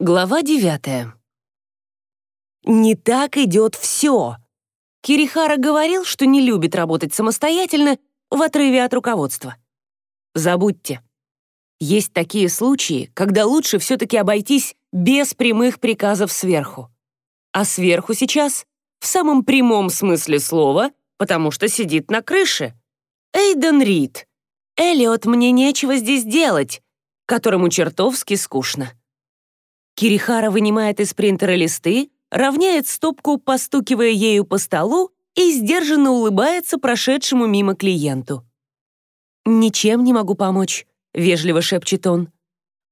Глава девятая. Не так идет все. Кирихара говорил, что не любит работать самостоятельно в отрыве от руководства. Забудьте. Есть такие случаи, когда лучше все-таки обойтись без прямых приказов сверху. А сверху сейчас в самом прямом смысле слова, потому что сидит на крыше. Эйден Рид. Элиот, мне нечего здесь делать, которому чертовски скучно. Кирихара вынимает из принтера листы, равняет стопку, постукивая ею по столу и сдержанно улыбается прошедшему мимо клиенту. «Ничем не могу помочь», — вежливо шепчет он.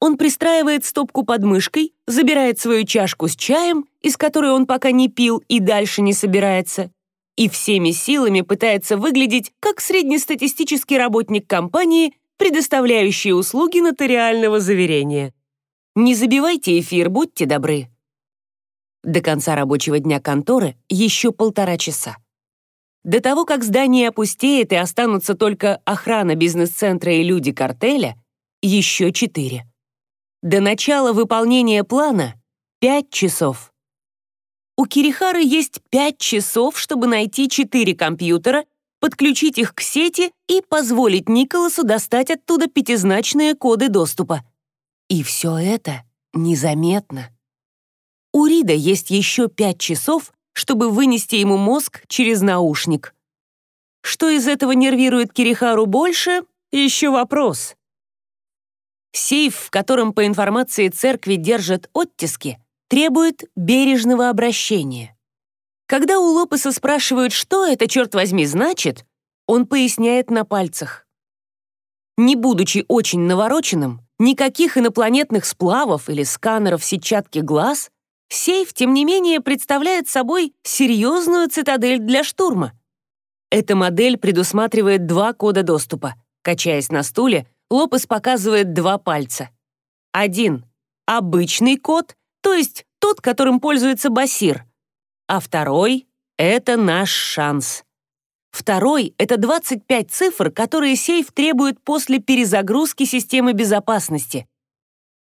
Он пристраивает стопку под мышкой, забирает свою чашку с чаем, из которой он пока не пил и дальше не собирается, и всеми силами пытается выглядеть как среднестатистический работник компании, предоставляющий услуги нотариального заверения. Не забивайте эфир, будьте добры. До конца рабочего дня конторы еще полтора часа. До того, как здание опустеет и останутся только охрана бизнес-центра и люди картеля, еще четыре. До начала выполнения плана — пять часов. У Кирихары есть пять часов, чтобы найти четыре компьютера, подключить их к сети и позволить Николасу достать оттуда пятизначные коды доступа. И все это незаметно. У Рида есть еще пять часов, чтобы вынести ему мозг через наушник. Что из этого нервирует Кирихару больше — еще вопрос. Сейф, в котором по информации церкви держат оттиски, требует бережного обращения. Когда у Лопеса спрашивают, что это, черт возьми, значит, он поясняет на пальцах. Не будучи очень навороченным, Никаких инопланетных сплавов или сканеров сетчатки глаз, сейф, тем не менее, представляет собой серьезную цитадель для штурма. Эта модель предусматривает два кода доступа. Качаясь на стуле, Лопес показывает два пальца. Один — обычный код, то есть тот, которым пользуется Басир. А второй — это наш шанс. Второй — это 25 цифр, которые сейф требует после перезагрузки системы безопасности.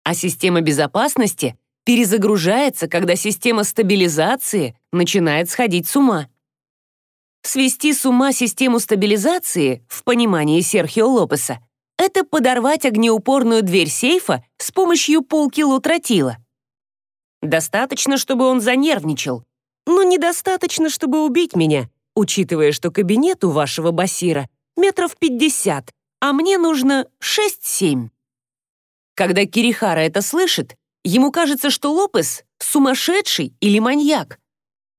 А система безопасности перезагружается, когда система стабилизации начинает сходить с ума. Свести с ума систему стабилизации, в понимании Серхио Лопеса, это подорвать огнеупорную дверь сейфа с помощью полкило тротила. Достаточно, чтобы он занервничал, но недостаточно, чтобы убить меня, учитывая, что кабинет у вашего басира метров пятьдесят, а мне нужно шесть-семь. Когда Кирихара это слышит, ему кажется, что Лопес сумасшедший или маньяк.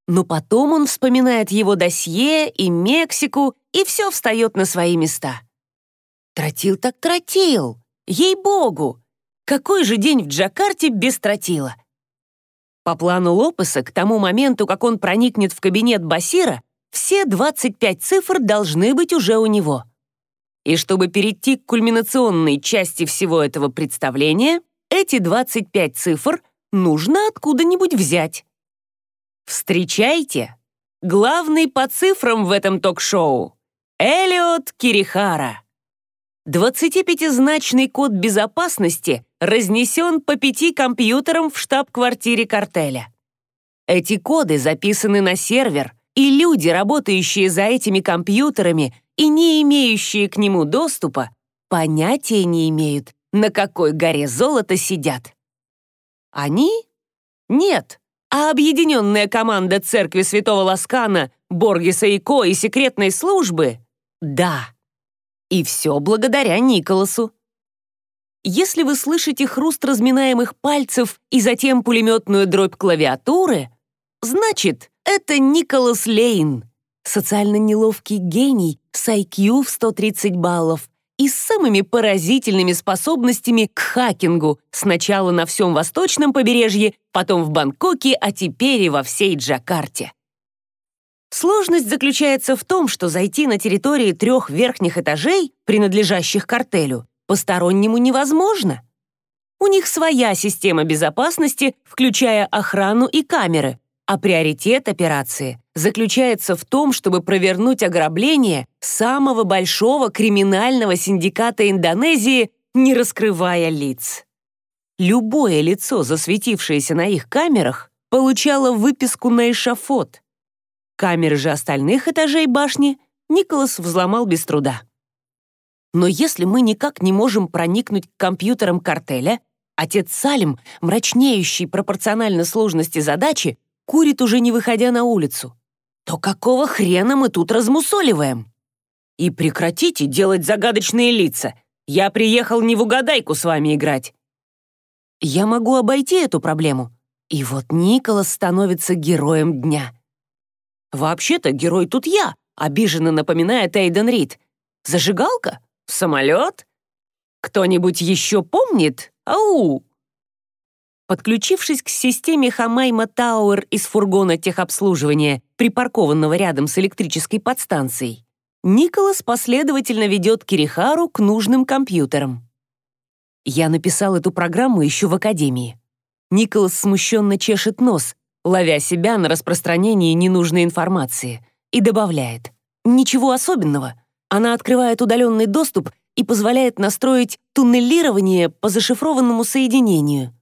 Но потом он вспоминает его досье и Мексику, и все встает на свои места. Тротил так тротил, ей-богу! Какой же день в Джакарте без тротила? По плану Лопеса, к тому моменту, как он проникнет в кабинет Басира, все 25 цифр должны быть уже у него. И чтобы перейти к кульминационной части всего этого представления, эти 25 цифр нужно откуда-нибудь взять. Встречайте! Главный по цифрам в этом ток-шоу — Элиот Кирихара. 25-значный код безопасности разнесен по пяти компьютерам в штаб-квартире картеля. Эти коды записаны на сервер — и люди, работающие за этими компьютерами и не имеющие к нему доступа, понятия не имеют, на какой горе золота сидят. Они? Нет. А объединенная команда Церкви Святого Ласкана, Боргиса и Ко и секретной службы? Да. И все благодаря Николасу. Если вы слышите хруст разминаемых пальцев и затем пулеметную дробь клавиатуры, значит, это Николас Лейн, социально неловкий гений с IQ в 130 баллов и с самыми поразительными способностями к хакингу сначала на всем восточном побережье, потом в Бангкоке, а теперь и во всей Джакарте. Сложность заключается в том, что зайти на территории трех верхних этажей, принадлежащих картелю, постороннему невозможно. У них своя система безопасности, включая охрану и камеры, а приоритет операции заключается в том, чтобы провернуть ограбление самого большого криминального синдиката Индонезии, не раскрывая лиц. любое лицо, засветившееся на их камерах, получало выписку на эшафот. Камеры же остальных этажей башни Николас взломал без труда. Но если мы никак не можем проникнуть к компьютерам картеля, отец Салим, мрачнеющий пропорционально сложности задачи, курит уже не выходя на улицу, то какого хрена мы тут размусоливаем? И прекратите делать загадочные лица. Я приехал не в угадайку с вами играть. Я могу обойти эту проблему. И вот Николас становится героем дня. Вообще-то герой тут я, обиженно напоминает Эйден Рид. Зажигалка? Самолет? Кто-нибудь еще помнит? Ау! Подключившись к системе Хамайма Тауэр из фургона техобслуживания, припаркованного рядом с электрической подстанцией, Николас последовательно ведет Кирихару к нужным компьютерам. Я написал эту программу еще в академии. Николас смущенно чешет нос, ловя себя на распространении ненужной информации, и добавляет. Ничего особенного. Она открывает удаленный доступ и позволяет настроить туннелирование по зашифрованному соединению.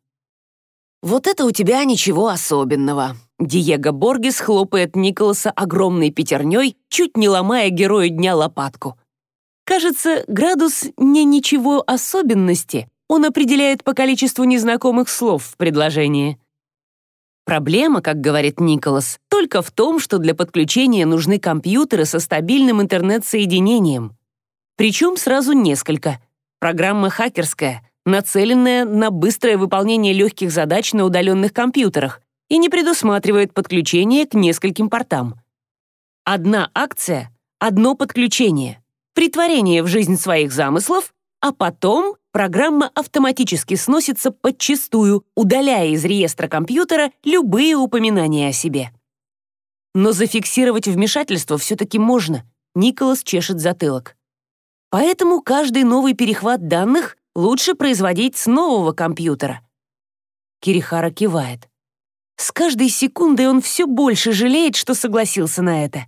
«Вот это у тебя ничего особенного», Диего Боргес хлопает Николаса огромной пятерней, чуть не ломая герою дня лопатку. Кажется, градус не ничего особенности он определяет по количеству незнакомых слов в предложении. Проблема, как говорит Николас, только в том, что для подключения нужны компьютеры со стабильным интернет-соединением. Причем сразу несколько. Программа хакерская, нацеленная на быстрое выполнение легких задач на удаленных компьютерах, и не предусматривает подключение к нескольким портам. Одна акция — одно подключение, притворение в жизнь своих замыслов, а потом программа автоматически сносится подчистую, удаляя из реестра компьютера любые упоминания о себе. Но зафиксировать вмешательство все-таки можно. Николас чешет затылок. Поэтому каждый новый перехват данных лучше производить с нового компьютера. Кирихара кивает. С каждой секундой он все больше жалеет, что согласился на это.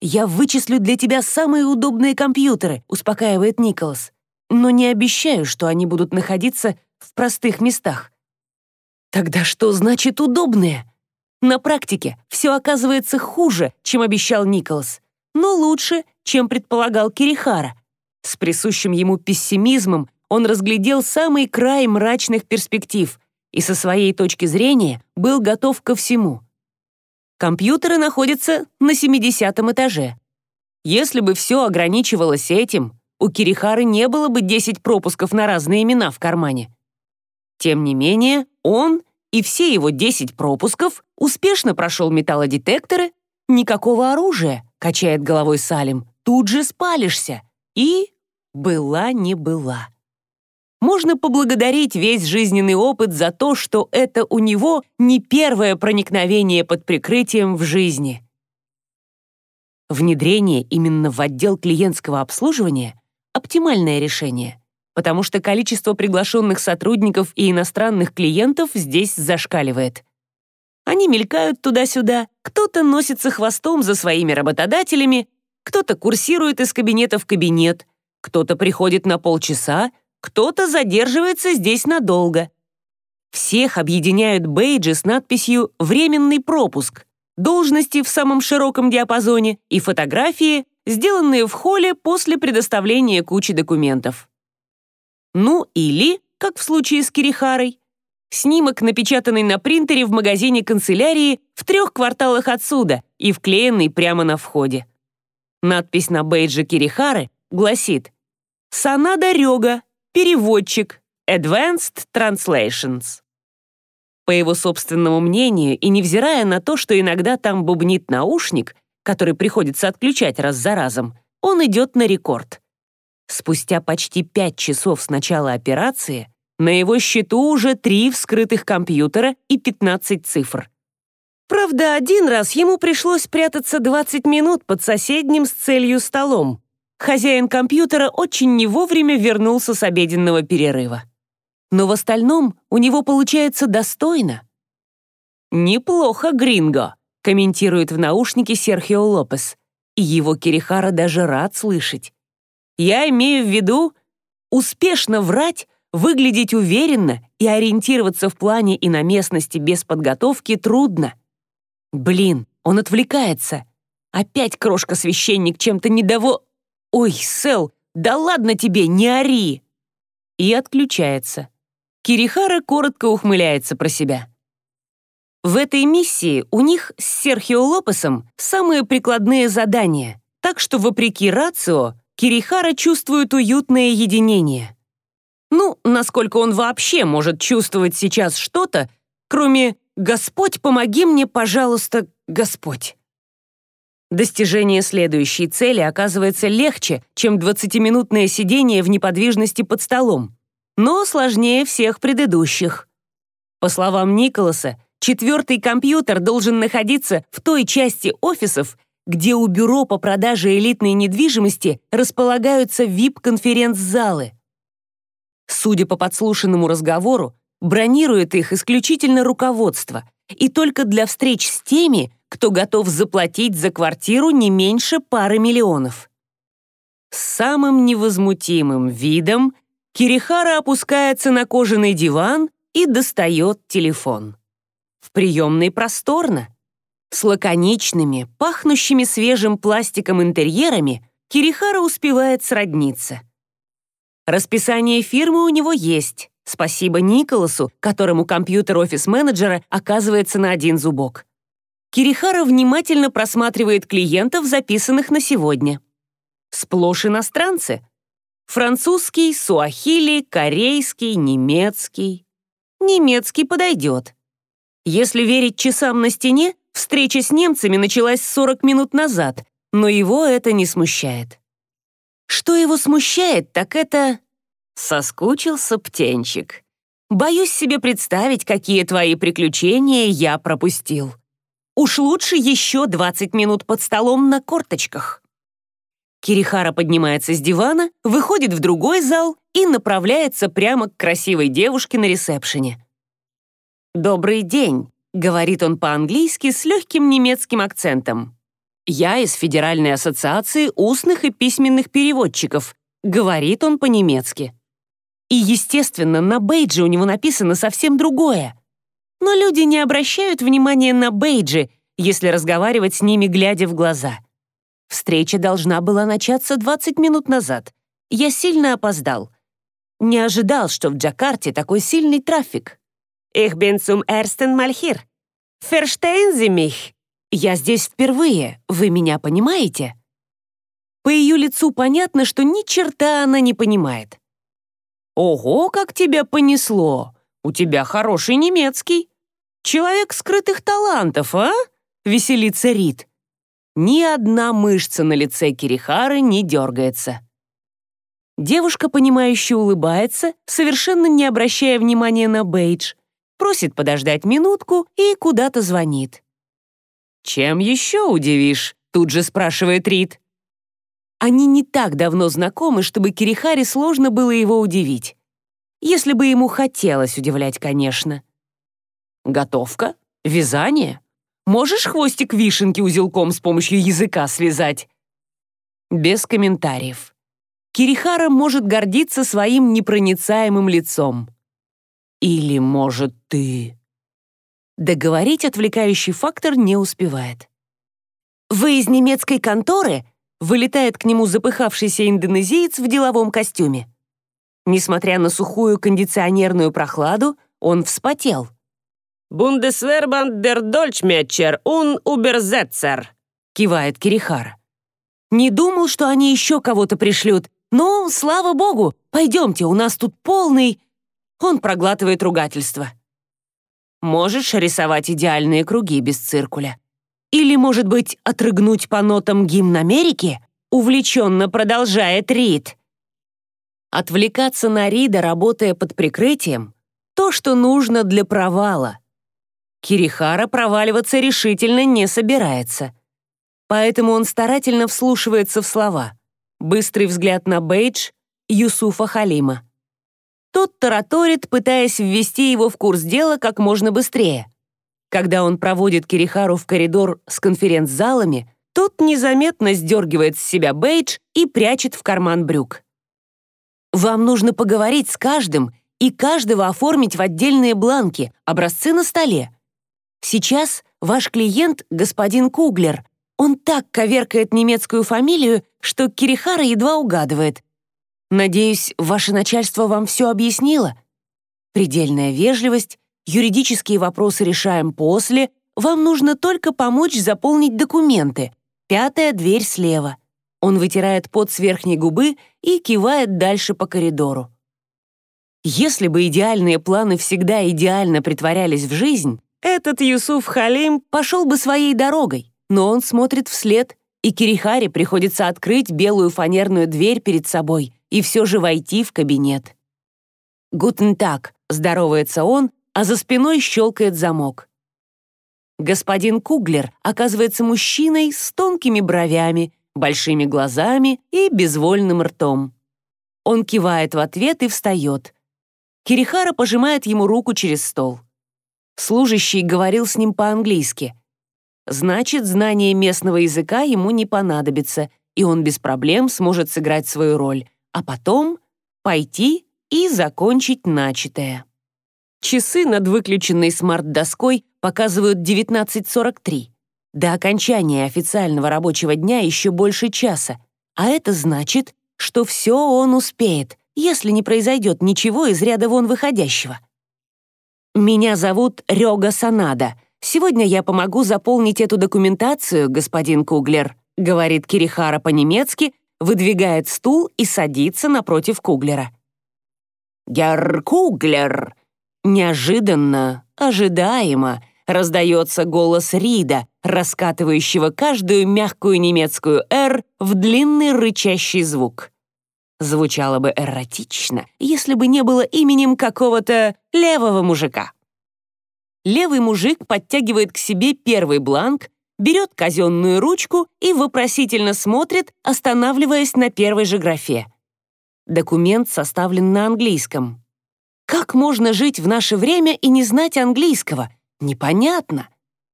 «Я вычислю для тебя самые удобные компьютеры», — успокаивает Николас. «но не обещаю, что они будут находиться в простых местах». «Тогда что значит удобные?» На практике все оказывается хуже, чем обещал Николас, но лучше, чем предполагал Кирихара. С присущим ему пессимизмом он разглядел самый край мрачных перспектив, и со своей точки зрения был готов ко всему. Компьютеры находятся на 70 этаже. Если бы все ограничивалось этим, у Кирихары не было бы 10 пропусков на разные имена в кармане. Тем не менее, он и все его 10 пропусков успешно прошел металлодетекторы, никакого оружия, качает головой Салим, тут же спалишься. И была не была можно поблагодарить весь жизненный опыт за то, что это у него не первое проникновение под прикрытием в жизни. Внедрение именно в отдел клиентского обслуживания — оптимальное решение, потому что количество приглашенных сотрудников и иностранных клиентов здесь зашкаливает. Они мелькают туда-сюда, кто-то носится хвостом за своими работодателями, кто-то курсирует из кабинета в кабинет, кто-то приходит на полчаса, кто-то задерживается здесь надолго. Всех объединяют бейджи с надписью «Временный пропуск», должности в самом широком диапазоне и фотографии, сделанные в холле после предоставления кучи документов. Ну или, как в случае с Кирихарой, снимок, напечатанный на принтере в магазине канцелярии в трех кварталах отсюда и вклеенный прямо на входе. Надпись на бейдже Кирихары гласит «Санада Рёга, переводчик Advanced Translations. По его собственному мнению, и невзирая на то, что иногда там бубнит наушник, который приходится отключать раз за разом, он идет на рекорд. Спустя почти пять часов с начала операции на его счету уже три вскрытых компьютера и 15 цифр. Правда, один раз ему пришлось прятаться 20 минут под соседним с целью столом, хозяин компьютера очень не вовремя вернулся с обеденного перерыва. Но в остальном у него получается достойно. «Неплохо, Гринго», — комментирует в наушнике Серхио Лопес. И его Кирихара даже рад слышать. «Я имею в виду, успешно врать выглядеть уверенно и ориентироваться в плане и на местности без подготовки трудно. Блин, он отвлекается. Опять крошка-священник чем-то недово... Ой, Сэл, да ладно тебе, не ори! И отключается. Кирихара коротко ухмыляется про себя. В этой миссии у них с Серхио Лопесом самые прикладные задания, так что, вопреки рацио, Кирихара чувствует уютное единение. Ну, насколько он вообще может чувствовать сейчас что-то, кроме «Господь, помоги мне, пожалуйста, Господь». Достижение следующей цели оказывается легче, чем 20-минутное сидение в неподвижности под столом, но сложнее всех предыдущих. По словам Николаса, четвертый компьютер должен находиться в той части офисов, где у бюро по продаже элитной недвижимости располагаются VIP-конференц-залы. Судя по подслушанному разговору, бронирует их исключительно руководство и только для встреч с теми, кто готов заплатить за квартиру не меньше пары миллионов. С самым невозмутимым видом Кирихара опускается на кожаный диван и достает телефон. В приемной просторно. С лаконичными, пахнущими свежим пластиком интерьерами Кирихара успевает сродниться. Расписание фирмы у него есть. Спасибо Николасу, которому компьютер офис-менеджера оказывается на один зубок. Кирихара внимательно просматривает клиентов, записанных на сегодня. Сплошь иностранцы. Французский, суахили, корейский, немецкий. Немецкий подойдет. Если верить часам на стене, встреча с немцами началась 40 минут назад, но его это не смущает. Что его смущает, так это... Соскучился птенчик. Боюсь себе представить, какие твои приключения я пропустил. Уж лучше еще 20 минут под столом на корточках. Кирихара поднимается с дивана, выходит в другой зал и направляется прямо к красивой девушке на ресепшене. «Добрый день», — говорит он по-английски с легким немецким акцентом. «Я из Федеральной ассоциации устных и письменных переводчиков», — говорит он по-немецки. И, естественно, на бейдже у него написано совсем другое — но люди не обращают внимания на бейджи, если разговаривать с ними, глядя в глаза. Встреча должна была начаться 20 минут назад. Я сильно опоздал. Не ожидал, что в Джакарте такой сильный трафик. «Ich bin zum ersten Mal hier. Verstehen Sie mich?» «Я здесь впервые, вы меня понимаете?» По ее лицу понятно, что ни черта она не понимает. «Ого, как тебя понесло! У тебя хороший немецкий!» Человек скрытых талантов, а?» — веселится Рид. Ни одна мышца на лице Кирихары не дергается. Девушка, понимающе улыбается, совершенно не обращая внимания на бейдж, просит подождать минутку и куда-то звонит. «Чем еще удивишь?» — тут же спрашивает Рид. Они не так давно знакомы, чтобы Кирихаре сложно было его удивить. Если бы ему хотелось удивлять, конечно. Готовка? Вязание? Можешь хвостик вишенки узелком с помощью языка связать? Без комментариев. Кирихара может гордиться своим непроницаемым лицом. Или, может, ты... Договорить отвлекающий фактор не успевает. «Вы из немецкой конторы?» Вылетает к нему запыхавшийся индонезиец в деловом костюме. Несмотря на сухую кондиционерную прохладу, он вспотел. «Бундесвербанд дер Дольчметчер ун Уберзетцер», — кивает Кирихар. «Не думал, что они еще кого-то пришлют, но, слава богу, пойдемте, у нас тут полный...» Он проглатывает ругательство. «Можешь рисовать идеальные круги без циркуля? Или, может быть, отрыгнуть по нотам гимн Америки?» Увлеченно продолжает Рид. Отвлекаться на Рида, работая под прикрытием, то, что нужно для провала. Кирихара проваливаться решительно не собирается. Поэтому он старательно вслушивается в слова. Быстрый взгляд на бейдж Юсуфа Халима. Тот тараторит, пытаясь ввести его в курс дела как можно быстрее. Когда он проводит Кирихару в коридор с конференц-залами, тот незаметно сдергивает с себя бейдж и прячет в карман брюк. «Вам нужно поговорить с каждым и каждого оформить в отдельные бланки, образцы на столе. Сейчас ваш клиент, господин Куглер, он так коверкает немецкую фамилию, что Кирихара едва угадывает. Надеюсь, ваше начальство вам все объяснило? Предельная вежливость, юридические вопросы решаем после, вам нужно только помочь заполнить документы. Пятая дверь слева. Он вытирает пот с верхней губы и кивает дальше по коридору. Если бы идеальные планы всегда идеально притворялись в жизнь, этот Юсуф Халим пошел бы своей дорогой, но он смотрит вслед, и Кирихаре приходится открыть белую фанерную дверь перед собой и все же войти в кабинет. «Гутен так», — здоровается он, а за спиной щелкает замок. Господин Куглер оказывается мужчиной с тонкими бровями, большими глазами и безвольным ртом. Он кивает в ответ и встает. Кирихара пожимает ему руку через стол. Служащий говорил с ним по-английски. Значит, знание местного языка ему не понадобится, и он без проблем сможет сыграть свою роль, а потом пойти и закончить начатое. Часы над выключенной смарт-доской показывают 19.43. До окончания официального рабочего дня еще больше часа, а это значит, что все он успеет, если не произойдет ничего из ряда вон выходящего. «Меня зовут Рёга Санада. Сегодня я помогу заполнить эту документацию, господин Куглер», говорит Кирихара по-немецки, выдвигает стул и садится напротив Куглера. «Герр Куглер!» Неожиданно, ожидаемо, раздается голос Рида, раскатывающего каждую мягкую немецкую «р» в длинный рычащий звук. Звучало бы эротично, если бы не было именем какого-то левого мужика. Левый мужик подтягивает к себе первый бланк, берет казенную ручку и вопросительно смотрит, останавливаясь на первой же графе. Документ составлен на английском. Как можно жить в наше время и не знать английского? Непонятно.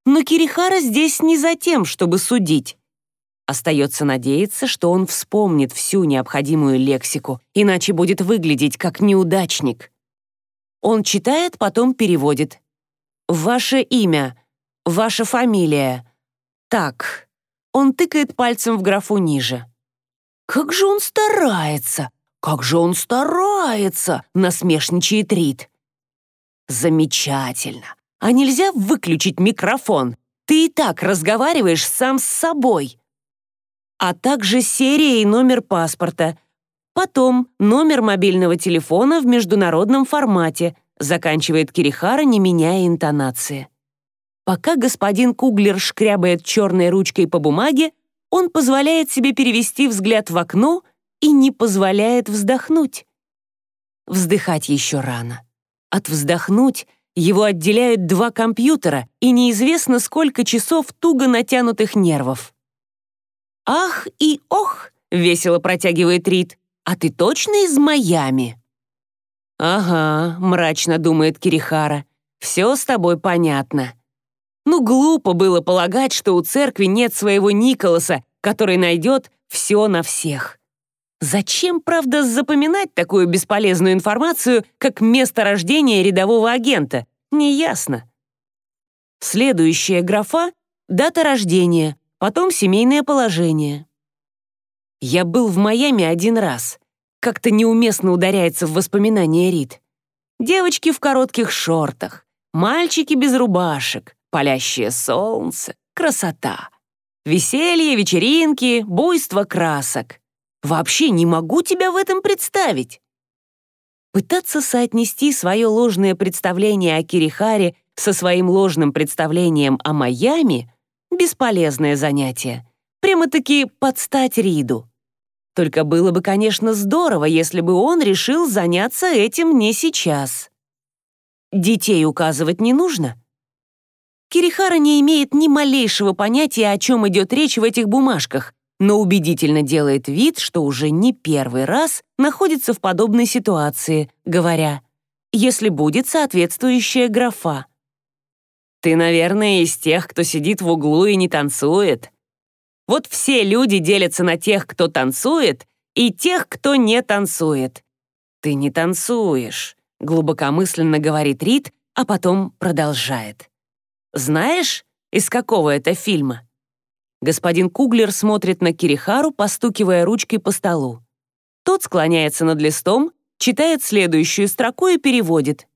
Но Кирихара здесь не за тем, чтобы судить. Остается надеяться, что он вспомнит всю необходимую лексику, иначе будет выглядеть как неудачник. Он читает, потом переводит. «Ваше имя. Ваша фамилия. Так». Он тыкает пальцем в графу ниже. «Как же он старается! Как же он старается!» — насмешничает Рид. «Замечательно! А нельзя выключить микрофон? Ты и так разговариваешь сам с собой!» а также серия и номер паспорта. Потом номер мобильного телефона в международном формате, заканчивает Кирихара, не меняя интонации. Пока господин Куглер шкрябает черной ручкой по бумаге, он позволяет себе перевести взгляд в окно и не позволяет вздохнуть. Вздыхать еще рано. От вздохнуть его отделяют два компьютера и неизвестно сколько часов туго натянутых нервов. «Ах и ох!» — весело протягивает Рид. «А ты точно из Майами?» «Ага», — мрачно думает Кирихара. «Все с тобой понятно». Ну, глупо было полагать, что у церкви нет своего Николаса, который найдет все на всех. Зачем, правда, запоминать такую бесполезную информацию, как место рождения рядового агента? Неясно. Следующая графа — дата рождения, потом семейное положение. Я был в Майами один раз. Как-то неуместно ударяется в воспоминания Рид. Девочки в коротких шортах, мальчики без рубашек, палящее солнце, красота. Веселье, вечеринки, буйство красок. Вообще не могу тебя в этом представить. Пытаться соотнести свое ложное представление о Кирихаре со своим ложным представлением о Майами Бесполезное занятие. Прямо-таки подстать Риду. Только было бы, конечно, здорово, если бы он решил заняться этим не сейчас. Детей указывать не нужно. Кирихара не имеет ни малейшего понятия, о чем идет речь в этих бумажках, но убедительно делает вид, что уже не первый раз находится в подобной ситуации, говоря, если будет соответствующая графа. Ты, наверное, из тех, кто сидит в углу и не танцует. Вот все люди делятся на тех, кто танцует, и тех, кто не танцует. Ты не танцуешь. глубокомысленно говорит Рид, а потом продолжает. Знаешь, из какого это фильма? Господин Куглер смотрит на Кирихару, постукивая ручкой по столу. Тот склоняется над листом, читает следующую строку и переводит.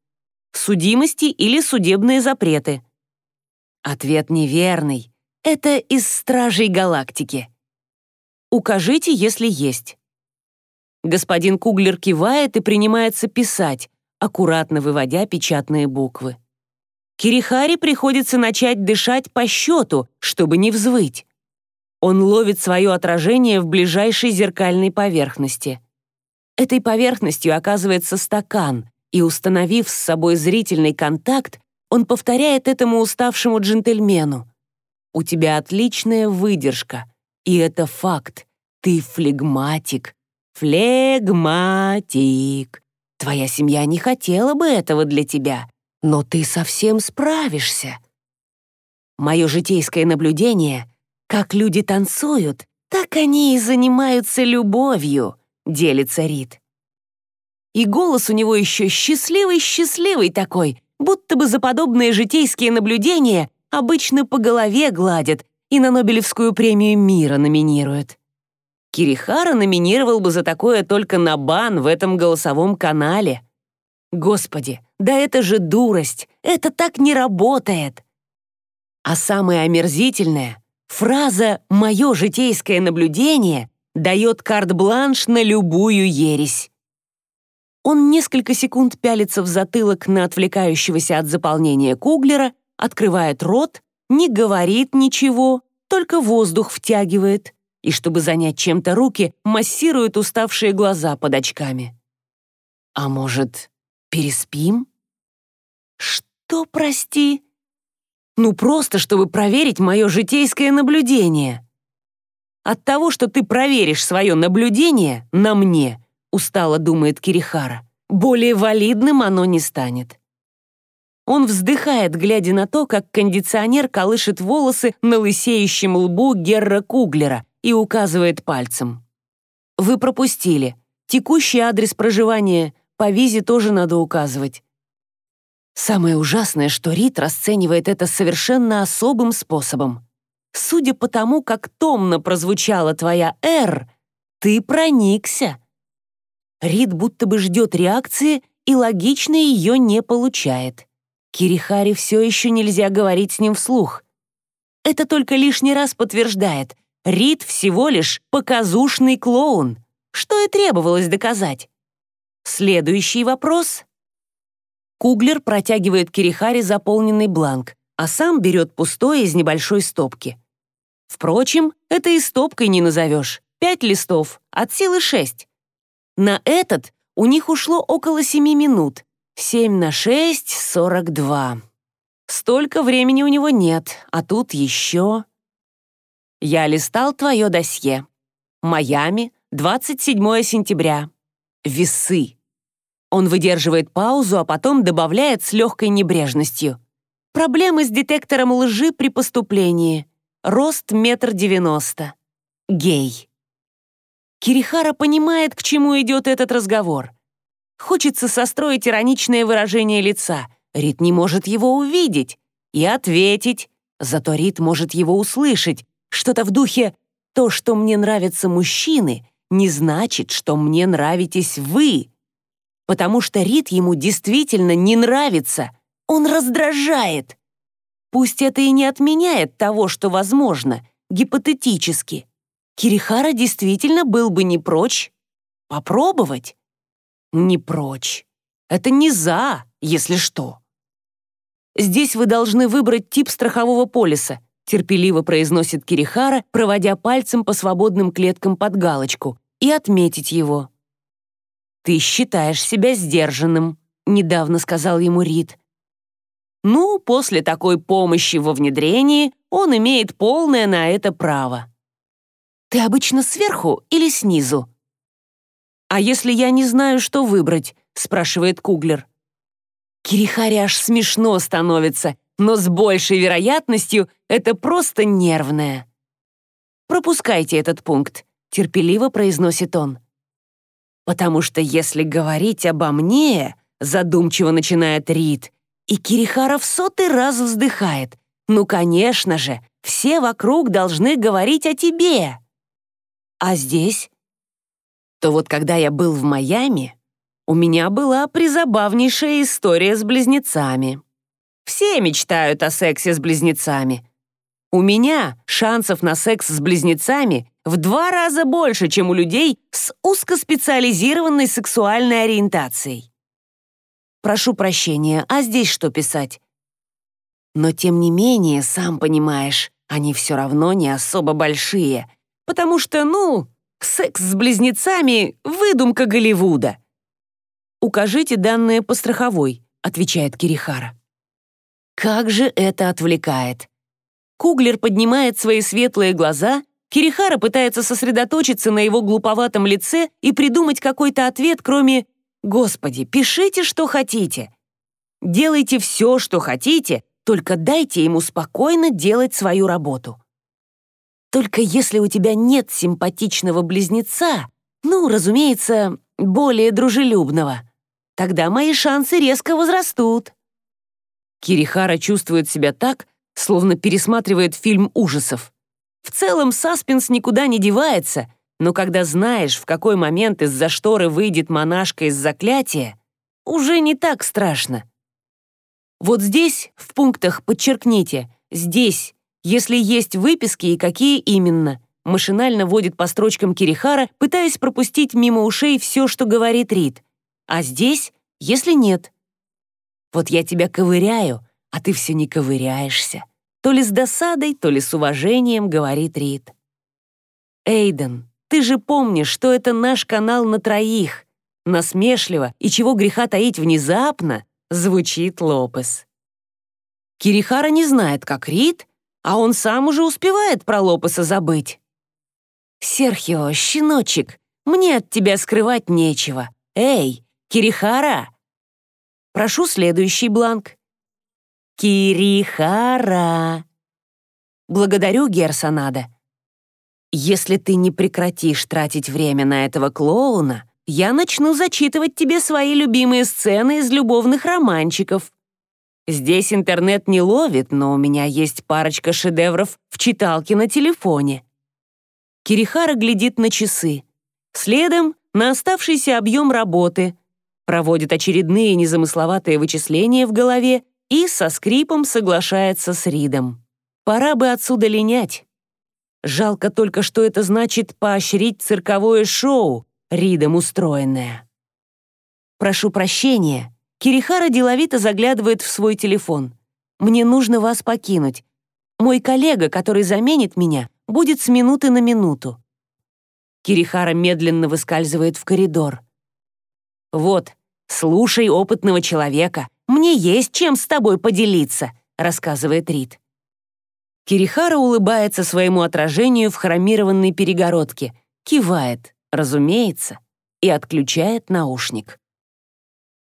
«Судимости или судебные запреты». Ответ неверный. Это из «Стражей Галактики». Укажите, если есть. Господин Куглер кивает и принимается писать, аккуратно выводя печатные буквы. Кирихари приходится начать дышать по счету, чтобы не взвыть. Он ловит свое отражение в ближайшей зеркальной поверхности. Этой поверхностью оказывается стакан, и, установив с собой зрительный контакт, он повторяет этому уставшему джентльмену. «У тебя отличная выдержка, и это факт. Ты флегматик. Флегматик. Твоя семья не хотела бы этого для тебя, но ты совсем справишься. Мое житейское наблюдение — как люди танцуют, так они и занимаются любовью, делится Рид. И голос у него еще счастливый-счастливый такой, будто бы за подобные житейские наблюдения обычно по голове гладят и на Нобелевскую премию мира номинируют. Кирихара номинировал бы за такое только на бан в этом голосовом канале. Господи, да это же дурость, это так не работает. А самое омерзительное — фраза «моё житейское наблюдение» дает карт-бланш на любую ересь. Он несколько секунд пялится в затылок на отвлекающегося от заполнения Куглера, открывает рот, не говорит ничего, только воздух втягивает и, чтобы занять чем-то руки, массирует уставшие глаза под очками. А может, переспим? Что, прости? Ну, просто, чтобы проверить мое житейское наблюдение. От того, что ты проверишь свое наблюдение на мне, устало думает Кирихара, более валидным оно не станет. Он вздыхает, глядя на то, как кондиционер колышет волосы на лысеющем лбу Герра Куглера и указывает пальцем. «Вы пропустили. Текущий адрес проживания по визе тоже надо указывать». Самое ужасное, что Рит расценивает это совершенно особым способом. Судя по тому, как томно прозвучала твоя «Р», ты проникся. Рит будто бы ждет реакции и логично ее не получает. Кирихари все еще нельзя говорить с ним вслух. Это только лишний раз подтверждает, Рид всего лишь показушный клоун, что и требовалось доказать. Следующий вопрос. Куглер протягивает Кирихари заполненный бланк, а сам берет пустой из небольшой стопки. Впрочем, это и стопкой не назовешь. Пять листов, от силы шесть. На этот у них ушло около семи минут, 7 на 6 — 42. Столько времени у него нет, а тут еще... Я листал твое досье. Майами, 27 сентября. Весы. Он выдерживает паузу, а потом добавляет с легкой небрежностью. Проблемы с детектором лжи при поступлении. Рост метр девяносто. Гей. Кирихара понимает, к чему идет этот разговор. Хочется состроить ироничное выражение лица. Рит не может его увидеть и ответить. Зато Рит может его услышать. Что-то в духе «то, что мне нравятся мужчины, не значит, что мне нравитесь вы». Потому что Рит ему действительно не нравится. Он раздражает. Пусть это и не отменяет того, что возможно, гипотетически. Кирихара действительно был бы не прочь попробовать. Не прочь. Это не за, если что. Здесь вы должны выбрать тип страхового полиса, терпеливо произносит Кирихара, проводя пальцем по свободным клеткам под галочку, и отметить его. «Ты считаешь себя сдержанным», — недавно сказал ему Рид. Ну, после такой помощи во внедрении он имеет полное на это право. Ты обычно сверху или снизу? «А если я не знаю, что выбрать?» — спрашивает Куглер. Кирихаре аж смешно становится, но с большей вероятностью это просто нервное. «Пропускайте этот пункт», — терпеливо произносит он. «Потому что если говорить обо мне, задумчиво начинает Рид, и Кирихара в сотый раз вздыхает. Ну, конечно же, все вокруг должны говорить о тебе. А здесь? То вот когда я был в Майами, у меня была призабавнейшая история с близнецами. Все мечтают о сексе с близнецами. У меня шансов на секс с близнецами в два раза больше, чем у людей с узкоспециализированной сексуальной ориентацией. Прошу прощения, а здесь что писать? Но тем не менее, сам понимаешь, они все равно не особо большие, потому что, ну, секс с близнецами — выдумка Голливуда. «Укажите данные по страховой», — отвечает Кирихара. Как же это отвлекает. Куглер поднимает свои светлые глаза, Кирихара пытается сосредоточиться на его глуповатом лице и придумать какой-то ответ, кроме «Господи, пишите, что хотите». Делайте все, что хотите, только дайте ему спокойно делать свою работу. Только если у тебя нет симпатичного близнеца, ну, разумеется, более дружелюбного, тогда мои шансы резко возрастут. Кирихара чувствует себя так, словно пересматривает фильм ужасов. В целом саспенс никуда не девается, но когда знаешь, в какой момент из-за шторы выйдет монашка из заклятия, уже не так страшно. Вот здесь, в пунктах, подчеркните, здесь, если есть выписки и какие именно, машинально водит по строчкам Кирихара, пытаясь пропустить мимо ушей все, что говорит Рид. А здесь, если нет. Вот я тебя ковыряю, а ты все не ковыряешься. То ли с досадой, то ли с уважением, говорит Рид. Эйден, ты же помнишь, что это наш канал на троих. Насмешливо и чего греха таить внезапно звучит Лопес. Кирихара не знает, как Рид, а он сам уже успевает про Лопеса забыть. «Серхио, щеночек, мне от тебя скрывать нечего. Эй, Кирихара!» Прошу следующий бланк. Кирихара. Благодарю, Герсонада. Если ты не прекратишь тратить время на этого клоуна, я начну зачитывать тебе свои любимые сцены из любовных романчиков. Здесь интернет не ловит, но у меня есть парочка шедевров в читалке на телефоне. Кирихара глядит на часы. Следом на оставшийся объем работы, проводит очередные незамысловатые вычисления в голове и со скрипом соглашается с Ридом. Пора бы отсюда линять. Жалко только, что это значит поощрить цирковое шоу, Ридом устроенное. Прошу прощения. Кирихара деловито заглядывает в свой телефон. Мне нужно вас покинуть. Мой коллега, который заменит меня, будет с минуты на минуту. Кирихара медленно выскальзывает в коридор. Вот, слушай опытного человека. Мне есть чем с тобой поделиться, рассказывает Рид. Кирихара улыбается своему отражению в хромированной перегородке, кивает разумеется, и отключает наушник.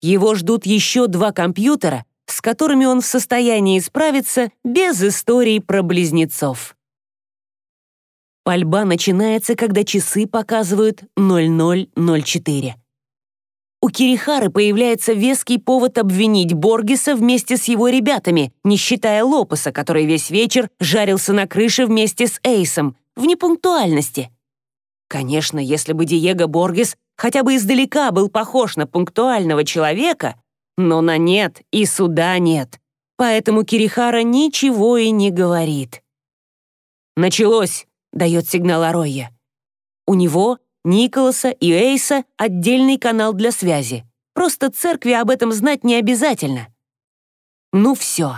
Его ждут еще два компьютера, с которыми он в состоянии справиться без историй про близнецов. Пальба начинается, когда часы показывают 0004. У Кирихары появляется веский повод обвинить Боргеса вместе с его ребятами, не считая Лопеса, который весь вечер жарился на крыше вместе с Эйсом, в непунктуальности. Конечно, если бы Диего Боргес хотя бы издалека был похож на пунктуального человека, но на нет и суда нет. Поэтому Кирихара ничего и не говорит. «Началось», — дает сигнал Аройя. У него, Николаса и Эйса отдельный канал для связи. Просто церкви об этом знать не обязательно. Ну все,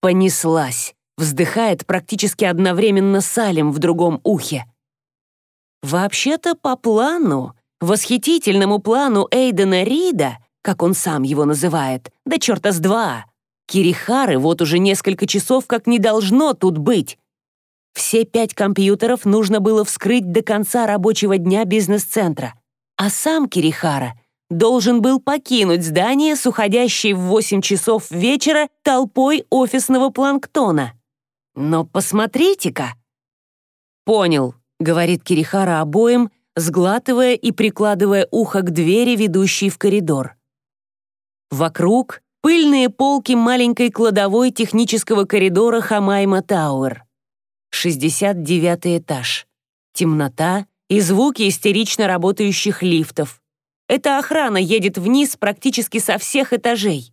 понеслась, вздыхает практически одновременно Салим в другом ухе. Вообще-то по плану, восхитительному плану Эйдена Рида, как он сам его называет, да черта с два, Кирихары вот уже несколько часов как не должно тут быть. Все пять компьютеров нужно было вскрыть до конца рабочего дня бизнес-центра, а сам Кирихара должен был покинуть здание с уходящей в 8 часов вечера толпой офисного планктона. Но посмотрите-ка. Понял, — говорит Кирихара обоим, сглатывая и прикладывая ухо к двери, ведущей в коридор. Вокруг — пыльные полки маленькой кладовой технического коридора Хамайма Тауэр. 69 этаж. Темнота и звуки истерично работающих лифтов. Эта охрана едет вниз практически со всех этажей.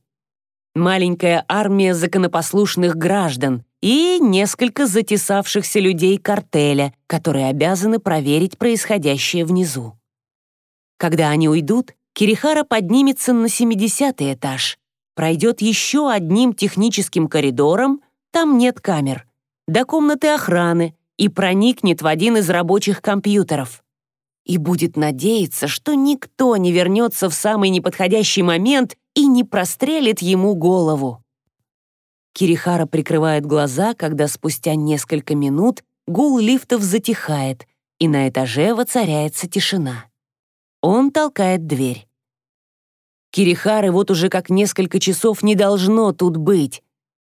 Маленькая армия законопослушных граждан и несколько затесавшихся людей картеля, которые обязаны проверить происходящее внизу. Когда они уйдут, Кирихара поднимется на 70 этаж, пройдет еще одним техническим коридором, там нет камер, до комнаты охраны и проникнет в один из рабочих компьютеров. И будет надеяться, что никто не вернется в самый неподходящий момент и не прострелит ему голову. Кирихара прикрывает глаза, когда спустя несколько минут гул лифтов затихает, и на этаже воцаряется тишина. Он толкает дверь. Кирихары вот уже как несколько часов не должно тут быть.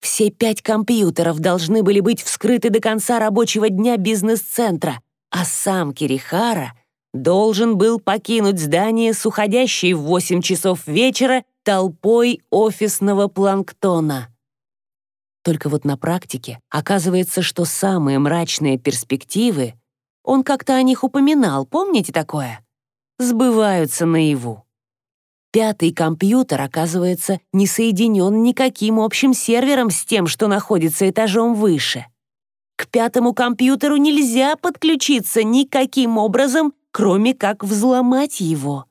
Все пять компьютеров должны были быть вскрыты до конца рабочего дня бизнес-центра, а сам Кирихара должен был покинуть здание с уходящей в 8 часов вечера толпой офисного планктона. Только вот на практике оказывается, что самые мрачные перспективы, он как-то о них упоминал, помните такое? Сбываются наяву. Пятый компьютер, оказывается, не соединен никаким общим сервером с тем, что находится этажом выше. К пятому компьютеру нельзя подключиться никаким образом, кроме как взломать его.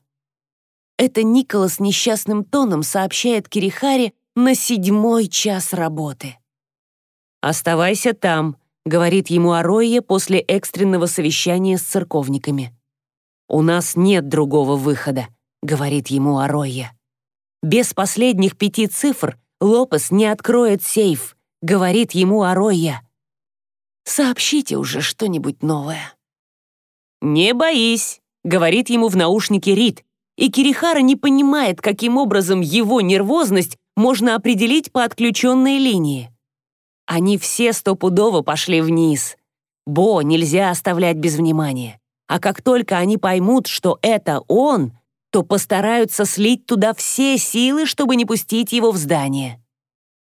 Это Николас несчастным тоном сообщает Кирихаре на седьмой час работы. «Оставайся там», — говорит ему Ароя после экстренного совещания с церковниками. «У нас нет другого выхода», — говорит ему Ароя. «Без последних пяти цифр Лопес не откроет сейф», — говорит ему Ароя. «Сообщите уже что-нибудь новое». «Не боись», — говорит ему в наушнике Рид, и Кирихара не понимает, каким образом его нервозность можно определить по отключенной линии. Они все стопудово пошли вниз. Бо нельзя оставлять без внимания. А как только они поймут, что это он, то постараются слить туда все силы, чтобы не пустить его в здание.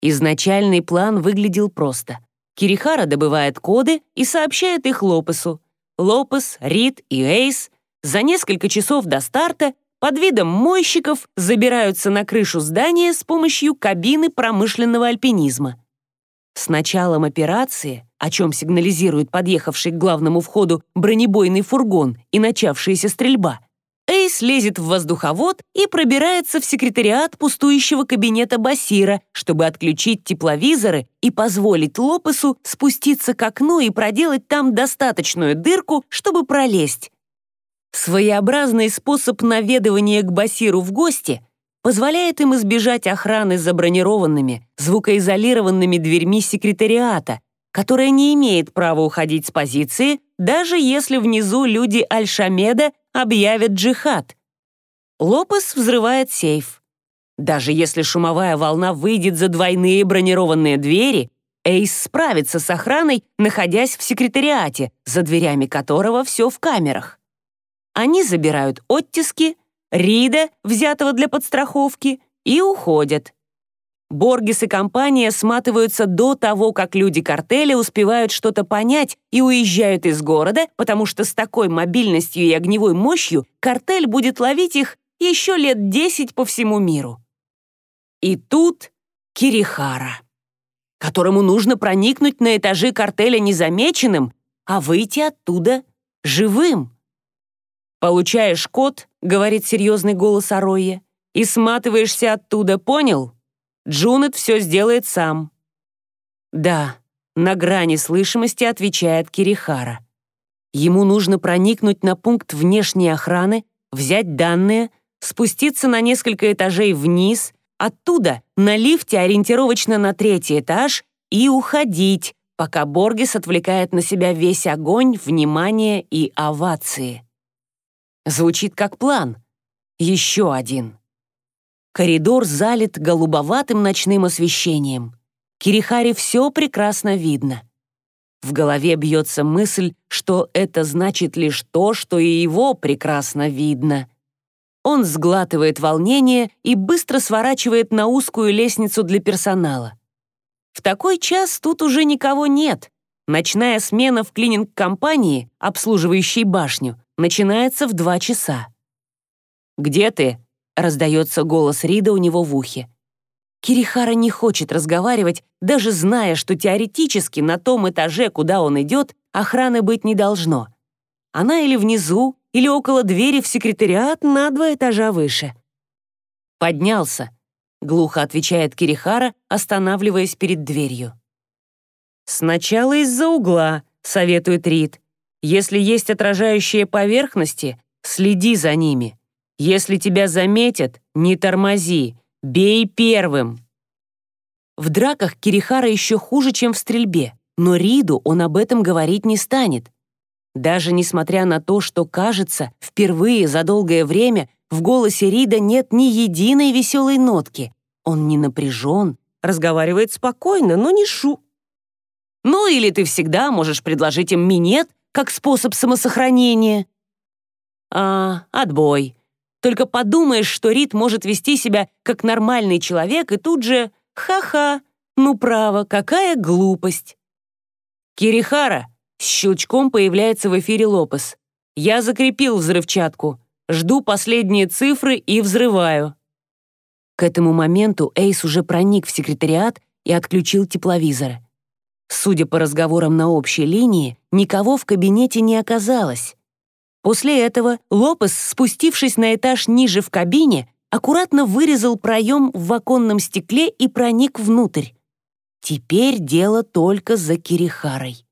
Изначальный план выглядел просто. Кирихара добывает коды и сообщает их Лопесу. Лопес, Рид и Эйс за несколько часов до старта под видом мойщиков забираются на крышу здания с помощью кабины промышленного альпинизма. С началом операции, о чем сигнализирует подъехавший к главному входу бронебойный фургон и начавшаяся стрельба, Эйс лезет в воздуховод и пробирается в секретариат пустующего кабинета Басира, чтобы отключить тепловизоры и позволить Лопесу спуститься к окну и проделать там достаточную дырку, чтобы пролезть. Своеобразный способ наведывания к Басиру в гости позволяет им избежать охраны за бронированными, звукоизолированными дверьми секретариата, которая не имеет права уходить с позиции, даже если внизу люди Аль-Шамеда объявят джихад. Лопес взрывает сейф. Даже если шумовая волна выйдет за двойные бронированные двери, Эйс справится с охраной, находясь в секретариате, за дверями которого все в камерах. Они забирают оттиски, Рида, взятого для подстраховки, и уходят. Боргис и компания сматываются до того, как люди картеля успевают что-то понять и уезжают из города, потому что с такой мобильностью и огневой мощью картель будет ловить их еще лет десять по всему миру. И тут Кирихара, которому нужно проникнуть на этажи картеля незамеченным, а выйти оттуда живым. «Получаешь код», — говорит серьезный голос Ароя, «и сматываешься оттуда, понял? Джунет все сделает сам». «Да», — на грани слышимости отвечает Кирихара. Ему нужно проникнуть на пункт внешней охраны, взять данные, спуститься на несколько этажей вниз, оттуда на лифте ориентировочно на третий этаж и уходить, пока Боргес отвлекает на себя весь огонь, внимание и овации. Звучит как план. Еще один. Коридор залит голубоватым ночным освещением. Кирихаре все прекрасно видно. В голове бьется мысль, что это значит лишь то, что и его прекрасно видно. Он сглатывает волнение и быстро сворачивает на узкую лестницу для персонала. В такой час тут уже никого нет. Ночная смена в клининг-компании, обслуживающей башню, начинается в два часа. «Где ты?» — раздается голос Рида у него в ухе. Кирихара не хочет разговаривать, даже зная, что теоретически на том этаже, куда он идет, охраны быть не должно. Она или внизу, или около двери в секретариат на два этажа выше. «Поднялся», — глухо отвечает Кирихара, останавливаясь перед дверью. «Сначала из-за угла», — советует Рид. «Если есть отражающие поверхности, следи за ними. Если тебя заметят, не тормози, бей первым». В драках Кирихара еще хуже, чем в стрельбе, но Риду он об этом говорить не станет. Даже несмотря на то, что, кажется, впервые за долгое время в голосе Рида нет ни единой веселой нотки. Он не напряжен, разговаривает спокойно, но не шу. Ну или ты всегда можешь предложить им минет как способ самосохранения. А, отбой. Только подумаешь, что Рид может вести себя как нормальный человек, и тут же «ха-ха, ну право, какая глупость». Кирихара, с щелчком появляется в эфире Лопес. «Я закрепил взрывчатку. Жду последние цифры и взрываю». К этому моменту Эйс уже проник в секретариат и отключил тепловизоры. Судя по разговорам на общей линии, никого в кабинете не оказалось. После этого Лопес, спустившись на этаж ниже в кабине, аккуратно вырезал проем в оконном стекле и проник внутрь. Теперь дело только за Кирихарой.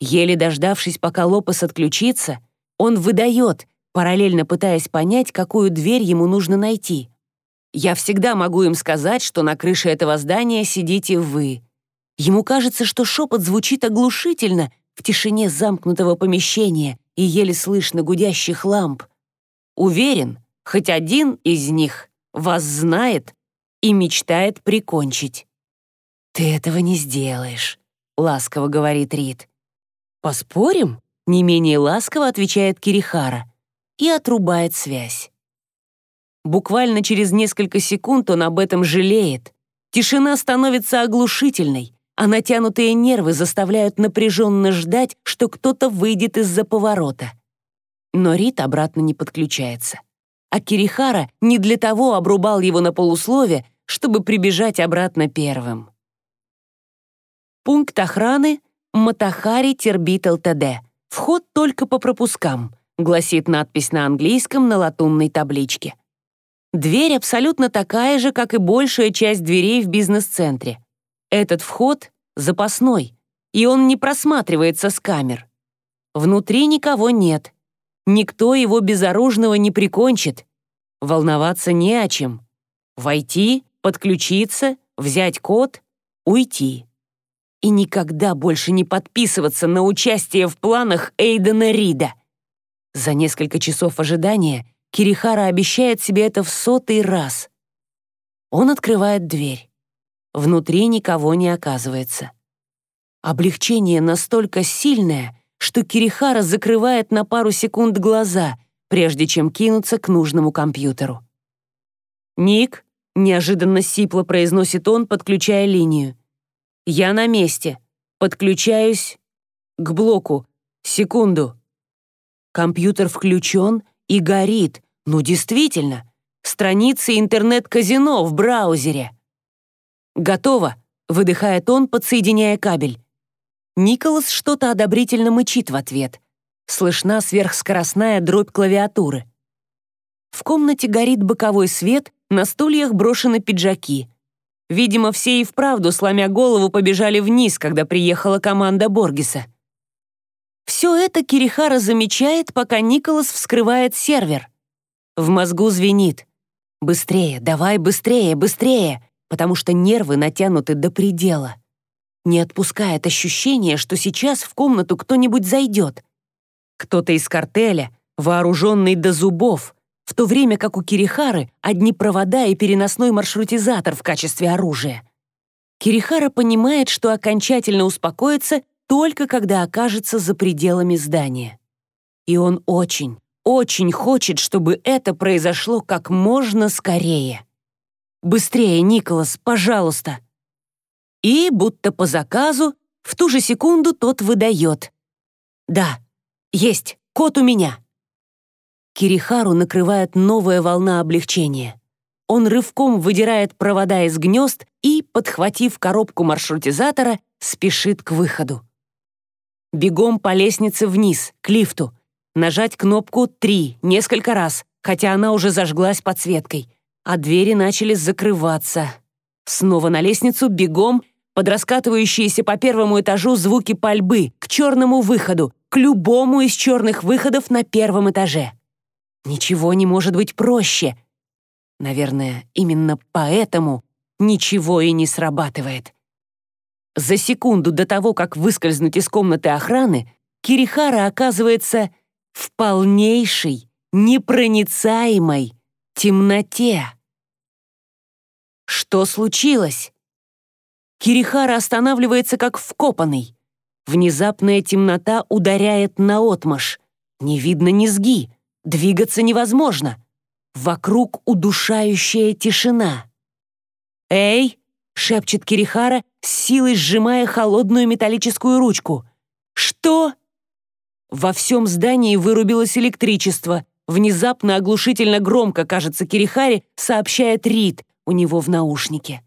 Еле дождавшись, пока Лопес отключится, он выдает, параллельно пытаясь понять, какую дверь ему нужно найти. «Я всегда могу им сказать, что на крыше этого здания сидите вы». Ему кажется, что шепот звучит оглушительно в тишине замкнутого помещения и еле слышно гудящих ламп. Уверен, хоть один из них вас знает и мечтает прикончить. «Ты этого не сделаешь», — ласково говорит Рид. «Поспорим?» — не менее ласково отвечает Кирихара и отрубает связь. Буквально через несколько секунд он об этом жалеет. Тишина становится оглушительной, а натянутые нервы заставляют напряженно ждать, что кто-то выйдет из-за поворота. Но Рит обратно не подключается. А Кирихара не для того обрубал его на полуслове, чтобы прибежать обратно первым. Пункт охраны Матахари Тербит ЛТД. Вход только по пропускам, гласит надпись на английском на латунной табличке. Дверь абсолютно такая же, как и большая часть дверей в бизнес-центре. Этот вход запасной, и он не просматривается с камер. Внутри никого нет. Никто его безоружного не прикончит. Волноваться не о чем. Войти, подключиться, взять код, уйти и никогда больше не подписываться на участие в планах Эйдена Рида. За несколько часов ожидания Кирихара обещает себе это в сотый раз. Он открывает дверь. Внутри никого не оказывается. Облегчение настолько сильное, что Кирихара закрывает на пару секунд глаза, прежде чем кинуться к нужному компьютеру. «Ник», — неожиданно сипло произносит он, подключая линию. Я на месте. Подключаюсь к блоку. Секунду. Компьютер включен и горит. Ну, действительно. Страницы интернет-казино в браузере. «Готово», — выдыхает он, подсоединяя кабель. Николас что-то одобрительно мычит в ответ. Слышна сверхскоростная дробь клавиатуры. В комнате горит боковой свет, на стульях брошены пиджаки. Видимо, все и вправду, сломя голову, побежали вниз, когда приехала команда Боргиса. Все это Кирихара замечает, пока Николас вскрывает сервер. В мозгу звенит. «Быстрее, давай быстрее, быстрее!» Потому что нервы натянуты до предела. Не отпускает ощущение, что сейчас в комнату кто-нибудь зайдет. Кто-то из картеля, вооруженный до зубов, в то время как у Кирихары одни провода и переносной маршрутизатор в качестве оружия. Кирихара понимает, что окончательно успокоится только когда окажется за пределами здания. И он очень, очень хочет, чтобы это произошло как можно скорее. «Быстрее, Николас, пожалуйста!» И, будто по заказу, в ту же секунду тот выдает. «Да, есть, кот у меня!» Кирихару накрывает новая волна облегчения. Он рывком выдирает провода из гнезд и, подхватив коробку маршрутизатора, спешит к выходу. Бегом по лестнице вниз, к лифту. Нажать кнопку «три» несколько раз, хотя она уже зажглась подсветкой, а двери начали закрываться. Снова на лестницу, бегом, под раскатывающиеся по первому этажу звуки пальбы, к черному выходу, к любому из черных выходов на первом этаже. Ничего не может быть проще. Наверное, именно поэтому ничего и не срабатывает. За секунду до того, как выскользнуть из комнаты охраны, Кирихара оказывается в полнейшей, непроницаемой темноте. Что случилось? Кирихара останавливается как вкопанный. Внезапная темнота ударяет наотмашь. Не видно низги, двигаться невозможно. Вокруг удушающая тишина. «Эй!» — шепчет Кирихара, с силой сжимая холодную металлическую ручку. «Что?» Во всем здании вырубилось электричество. Внезапно оглушительно громко, кажется, Кирихари сообщает Рид у него в наушнике.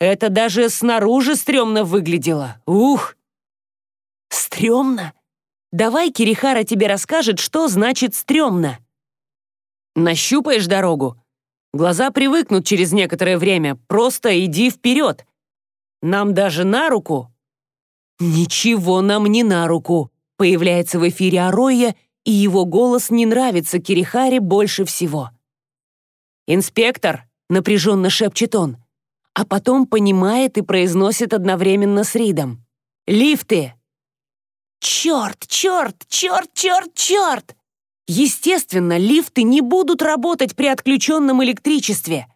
Это даже снаружи стрёмно выглядело. Ух! Стрёмно? Давай Кирихара тебе расскажет, что значит стрёмно. Нащупаешь дорогу? Глаза привыкнут через некоторое время. Просто иди вперед. Нам даже на руку. Ничего нам не на руку. Появляется в эфире Ароя, и его голос не нравится Кирихаре больше всего. «Инспектор!» — напряженно шепчет он, а потом понимает и произносит одновременно с Ридом. «Лифты!» «Черт, черт, черт, черт, черт!» Естественно, лифты не будут работать при отключенном электричестве.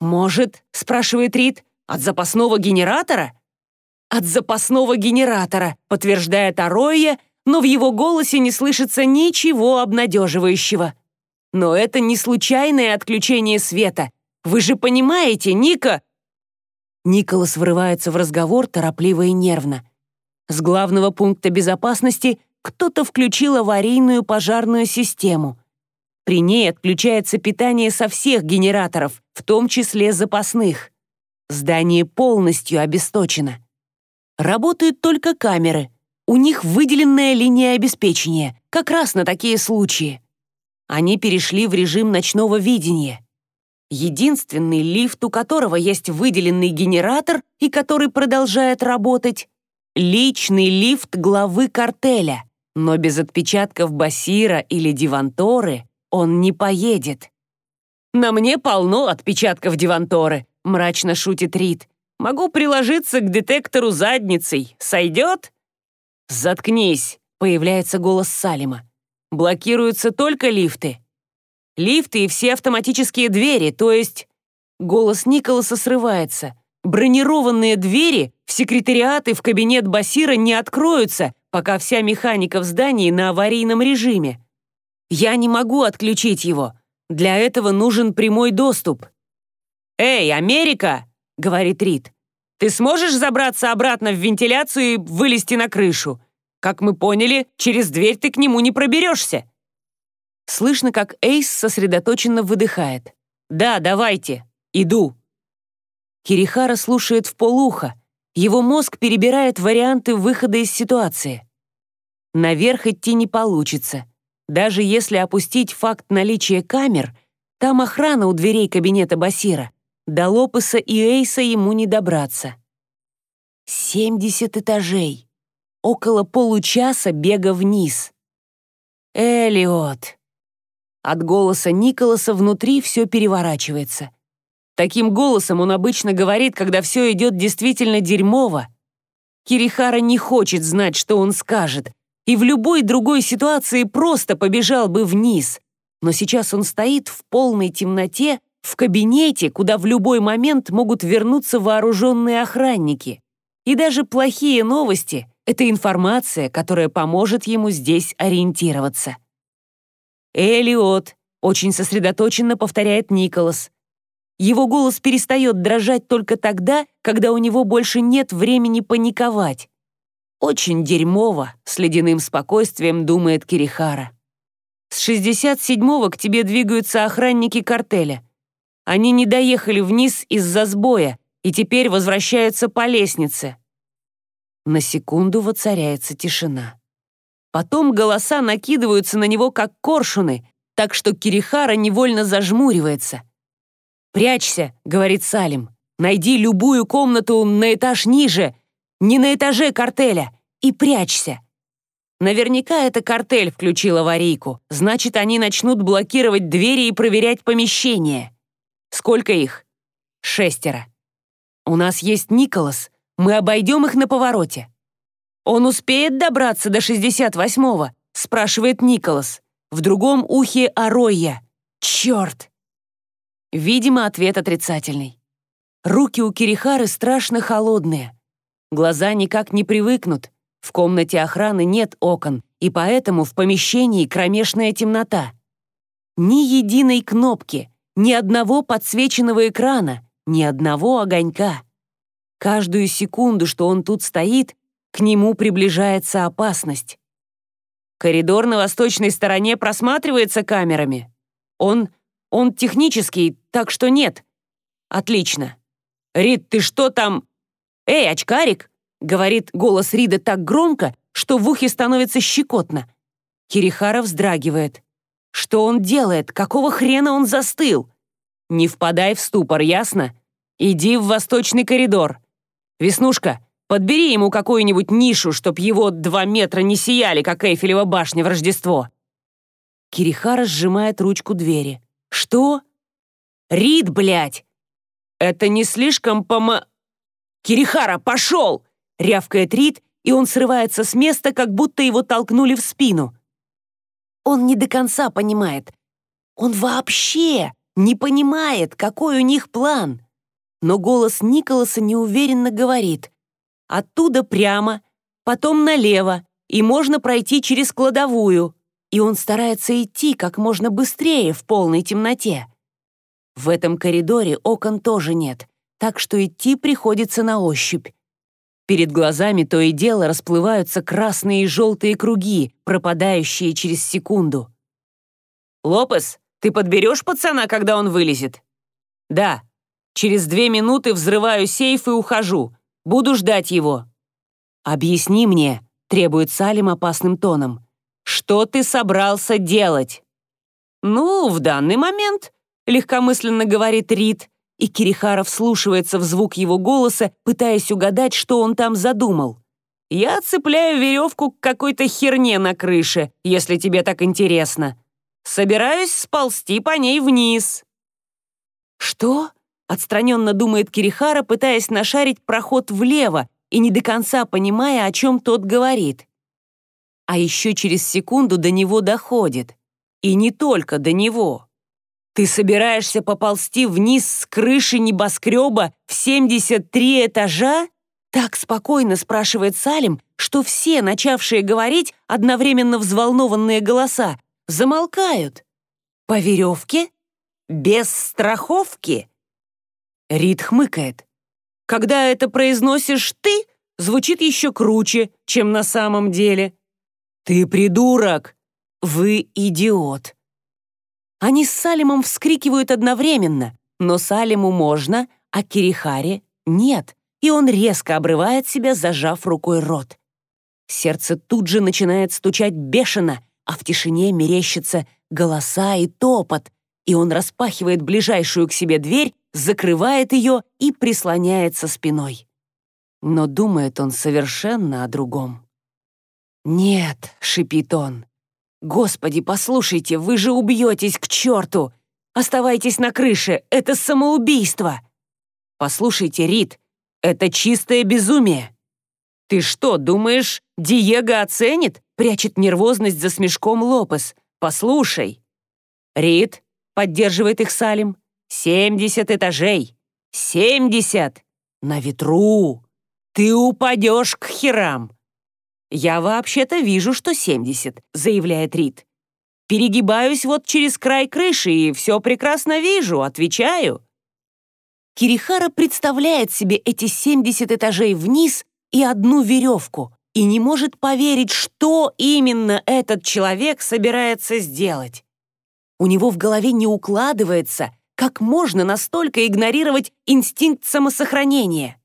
«Может, — спрашивает Рид, — от запасного генератора?» от запасного генератора», подтверждает Ароя, но в его голосе не слышится ничего обнадеживающего. «Но это не случайное отключение света. Вы же понимаете, Ника...» Николас врывается в разговор торопливо и нервно. С главного пункта безопасности кто-то включил аварийную пожарную систему. При ней отключается питание со всех генераторов, в том числе запасных. Здание полностью обесточено. Работают только камеры. У них выделенная линия обеспечения, как раз на такие случаи. Они перешли в режим ночного видения. Единственный лифт, у которого есть выделенный генератор и который продолжает работать, личный лифт главы картеля, но без отпечатков Басира или Диванторы он не поедет. «На мне полно отпечатков Диванторы», — мрачно шутит Рид. Могу приложиться к детектору задницей. Сойдет?» «Заткнись», — появляется голос Салима. «Блокируются только лифты. Лифты и все автоматические двери, то есть...» Голос Николаса срывается. «Бронированные двери в секретариат и в кабинет Басира не откроются, пока вся механика в здании на аварийном режиме. Я не могу отключить его. Для этого нужен прямой доступ». «Эй, Америка!» — говорит Рид. «Ты сможешь забраться обратно в вентиляцию и вылезти на крышу? Как мы поняли, через дверь ты к нему не проберешься». Слышно, как Эйс сосредоточенно выдыхает. «Да, давайте. Иду». Кирихара слушает в полуха. Его мозг перебирает варианты выхода из ситуации. Наверх идти не получится. Даже если опустить факт наличия камер, там охрана у дверей кабинета Басира. До Лопеса и Эйса ему не добраться. 70 этажей. Около получаса бега вниз. Элиот. От голоса Николаса внутри все переворачивается. Таким голосом он обычно говорит, когда все идет действительно дерьмово. Кирихара не хочет знать, что он скажет, и в любой другой ситуации просто побежал бы вниз. Но сейчас он стоит в полной темноте в кабинете, куда в любой момент могут вернуться вооруженные охранники. И даже плохие новости — это информация, которая поможет ему здесь ориентироваться. Элиот, очень сосредоточенно повторяет Николас. Его голос перестает дрожать только тогда, когда у него больше нет времени паниковать. Очень дерьмово, с ледяным спокойствием думает Кирихара. С 67-го к тебе двигаются охранники картеля. Они не доехали вниз из-за сбоя и теперь возвращаются по лестнице. На секунду воцаряется тишина. Потом голоса накидываются на него, как коршуны, так что Кирихара невольно зажмуривается. «Прячься», — говорит Салим. «Найди любую комнату на этаж ниже, не на этаже картеля, и прячься». Наверняка это картель включил аварийку, значит, они начнут блокировать двери и проверять помещение. Сколько их? Шестеро. У нас есть Николас, мы обойдем их на повороте. «Он успеет добраться до 68-го?» — спрашивает Николас. В другом ухе Аройя. «Черт!» Видимо, ответ отрицательный. Руки у Кирихары страшно холодные. Глаза никак не привыкнут. В комнате охраны нет окон, и поэтому в помещении кромешная темнота. Ни единой кнопки, ни одного подсвеченного экрана, ни одного огонька. Каждую секунду, что он тут стоит, к нему приближается опасность. Коридор на восточной стороне просматривается камерами. Он... он технический, так что нет. Отлично. Рид, ты что там? Эй, очкарик! Говорит голос Рида так громко, что в ухе становится щекотно. Кирихара вздрагивает. Что он делает? Какого хрена он застыл? Не впадай в ступор, ясно? Иди в восточный коридор. Веснушка, Подбери ему какую-нибудь нишу, чтоб его два метра не сияли, как Эйфелева башня в Рождество». Кирихара сжимает ручку двери. «Что?» «Рид, блядь!» «Это не слишком помо...» «Кирихара, пошел!» — рявкает Рид, и он срывается с места, как будто его толкнули в спину. Он не до конца понимает. Он вообще не понимает, какой у них план. Но голос Николаса неуверенно говорит. Оттуда прямо, потом налево, и можно пройти через кладовую. И он старается идти как можно быстрее в полной темноте. В этом коридоре окон тоже нет, так что идти приходится на ощупь. Перед глазами то и дело расплываются красные и желтые круги, пропадающие через секунду. «Лопес, ты подберешь пацана, когда он вылезет?» «Да. Через две минуты взрываю сейф и ухожу. Буду ждать его». «Объясни мне», — требует Салим опасным тоном, «что ты собрался делать?» «Ну, в данный момент», — легкомысленно говорит Рид, и Кирихаров слушается в звук его голоса, пытаясь угадать, что он там задумал. «Я цепляю веревку к какой-то херне на крыше, если тебе так интересно. Собираюсь сползти по ней вниз». «Что?» Отстраненно думает Кирихара, пытаясь нашарить проход влево и не до конца понимая, о чем тот говорит. А еще через секунду до него доходит. И не только до него. Ты собираешься поползти вниз с крыши небоскреба в 73 этажа? Так спокойно спрашивает Салим, что все, начавшие говорить, одновременно взволнованные голоса, замолкают. По веревке? Без страховки? Рид хмыкает. Когда это произносишь ты, звучит еще круче, чем на самом деле. Ты придурок! Вы идиот! Они с Салимом вскрикивают одновременно, но Салиму можно, а Кирихаре нет, и он резко обрывает себя, зажав рукой рот. Сердце тут же начинает стучать бешено, а в тишине мерещатся голоса и топот, и он распахивает ближайшую к себе дверь закрывает ее и прислоняется спиной. Но думает он совершенно о другом. «Нет», — шипит он, — «Господи, послушайте, вы же убьетесь к черту! Оставайтесь на крыше, это самоубийство!» «Послушайте, Рит, это чистое безумие!» «Ты что, думаешь, Диего оценит?» — прячет нервозность за смешком Лопес. «Послушай!» «Рит», — поддерживает их Салим, Семьдесят этажей! Семьдесят! На ветру! Ты упадешь к херам!» «Я вообще-то вижу, что семьдесят», — заявляет Рид. Перегибаюсь вот через край крыши и все прекрасно вижу, отвечаю. Кирихара представляет себе эти 70 этажей вниз и одну веревку и не может поверить, что именно этот человек собирается сделать. У него в голове не укладывается, как можно настолько игнорировать инстинкт самосохранения.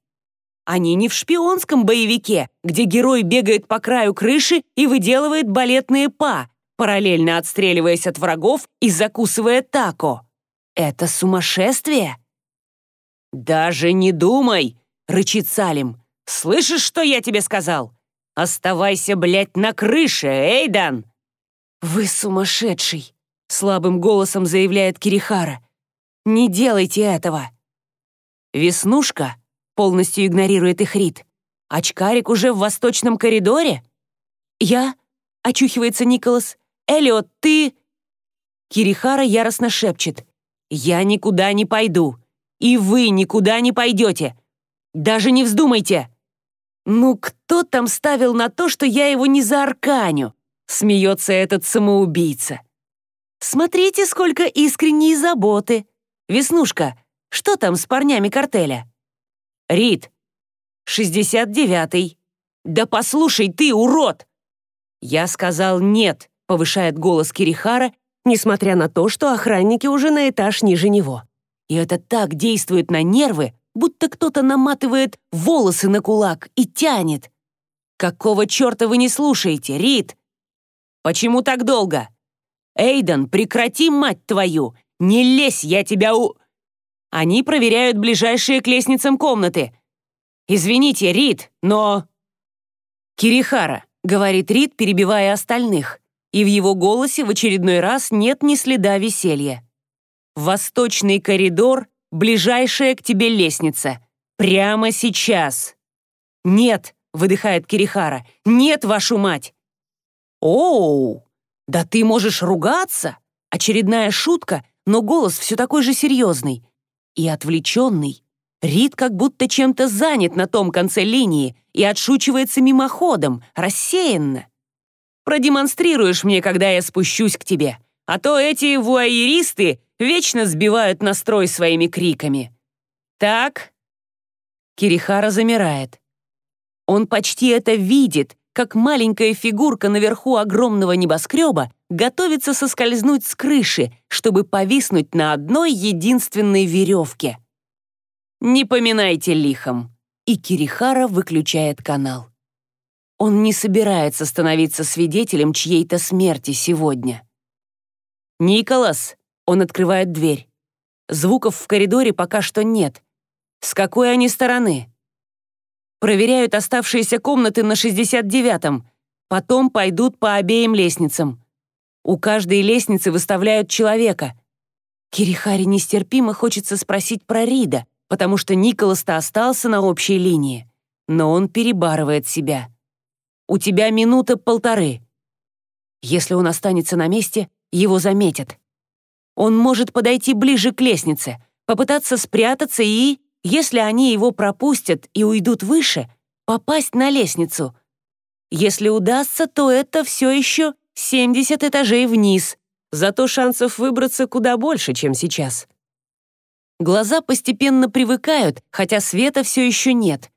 Они не в шпионском боевике, где герой бегает по краю крыши и выделывает балетные па, параллельно отстреливаясь от врагов и закусывая тако. Это сумасшествие. «Даже не думай!» — рычит Салим. «Слышишь, что я тебе сказал? Оставайся, блядь, на крыше, Эйдан!» «Вы сумасшедший!» — слабым голосом заявляет Кирихара. «Не делайте этого!» «Веснушка?» — полностью игнорирует их Рит. «Очкарик уже в восточном коридоре?» «Я?» — очухивается Николас. «Элиот, ты...» Кирихара яростно шепчет. «Я никуда не пойду. И вы никуда не пойдете. Даже не вздумайте!» «Ну, кто там ставил на то, что я его не заарканю?» Смеется этот самоубийца. «Смотрите, сколько искренней заботы. Веснушка, что там с парнями картеля?» «Рит, 69-й. Да послушай ты, урод!» «Я сказал нет», — повышает голос Кирихара, несмотря на то, что охранники уже на этаж ниже него. И это так действует на нервы, будто кто-то наматывает волосы на кулак и тянет. «Какого черта вы не слушаете, Рид?» «Почему так долго?» «Эйден, прекрати, мать твою! Не лезь, я тебя у...» Они проверяют ближайшие к лестницам комнаты. «Извините, Рид, но...» «Кирихара», — говорит Рид, перебивая остальных, и в его голосе в очередной раз нет ни следа веселья. Восточный коридор, ближайшая к тебе лестница. Прямо сейчас. Нет, выдыхает Кирихара. Нет, вашу мать. Оу, да ты можешь ругаться. Очередная шутка, но голос все такой же серьезный. И отвлеченный. Рид как будто чем-то занят на том конце линии и отшучивается мимоходом, рассеянно. Продемонстрируешь мне, когда я спущусь к тебе. А то эти вуайеристы вечно сбивают настрой своими криками. Так? Кирихара замирает. Он почти это видит, как маленькая фигурка наверху огромного небоскреба готовится соскользнуть с крыши, чтобы повиснуть на одной единственной веревке. Не поминайте лихом. И Кирихара выключает канал. Он не собирается становиться свидетелем чьей-то смерти сегодня. «Николас!» Он открывает дверь. Звуков в коридоре пока что нет. С какой они стороны? Проверяют оставшиеся комнаты на 69-м. Потом пойдут по обеим лестницам. У каждой лестницы выставляют человека. Кирихари нестерпимо хочется спросить про Рида, потому что Николас-то остался на общей линии. Но он перебарывает себя. У тебя минута-полторы. Если он останется на месте, его заметят. Он может подойти ближе к лестнице, попытаться спрятаться и, если они его пропустят и уйдут выше, попасть на лестницу. Если удастся, то это все еще 70 этажей вниз, зато шансов выбраться куда больше, чем сейчас. Глаза постепенно привыкают, хотя света все еще нет.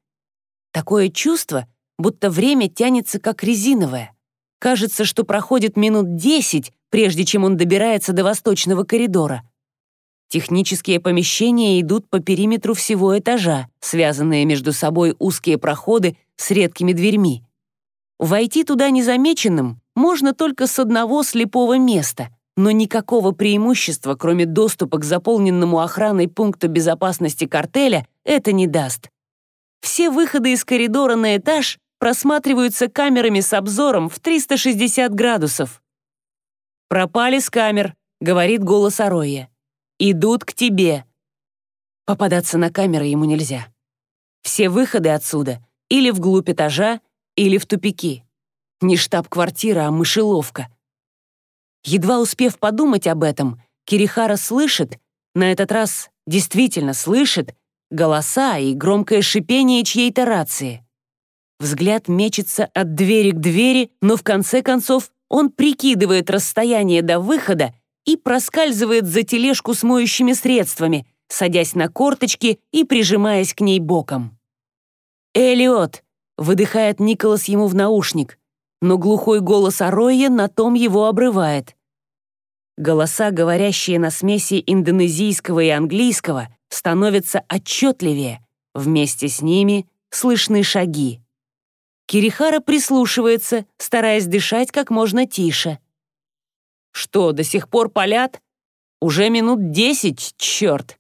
Такое чувство, будто время тянется как резиновое. Кажется, что проходит минут десять, прежде чем он добирается до восточного коридора. Технические помещения идут по периметру всего этажа, связанные между собой узкие проходы с редкими дверьми. Войти туда незамеченным можно только с одного слепого места, но никакого преимущества, кроме доступа к заполненному охраной пункту безопасности картеля, это не даст. Все выходы из коридора на этаж просматриваются камерами с обзором в 360 градусов. «Пропали с камер», — говорит голос Ароя. «Идут к тебе». Попадаться на камеры ему нельзя. Все выходы отсюда или вглубь этажа, или в тупики. Не штаб-квартира, а мышеловка. Едва успев подумать об этом, Кирихара слышит, на этот раз действительно слышит, голоса и громкое шипение чьей-то рации. Взгляд мечется от двери к двери, но в конце концов он прикидывает расстояние до выхода и проскальзывает за тележку с моющими средствами, садясь на корточки и прижимаясь к ней боком. «Элиот!» — выдыхает Николас ему в наушник, но глухой голос Ароя на том его обрывает. Голоса, говорящие на смеси индонезийского и английского, становятся отчетливее, вместе с ними слышны шаги. Кирихара прислушивается, стараясь дышать как можно тише. «Что, до сих пор палят? Уже минут десять, черт!»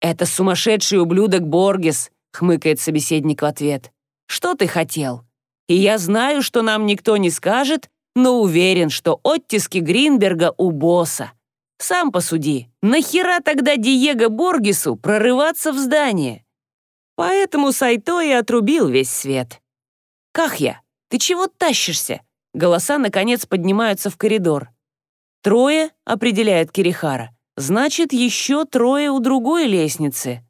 «Это сумасшедший ублюдок Боргес», — хмыкает собеседник в ответ. «Что ты хотел? И я знаю, что нам никто не скажет, но уверен, что оттиски Гринберга у босса. Сам посуди, нахера тогда Диего Боргесу прорываться в здание? Поэтому Сайто и отрубил весь свет. «Кахья, ты чего тащишься?» Голоса, наконец, поднимаются в коридор. «Трое», — определяет Кирихара. «Значит, еще трое у другой лестницы».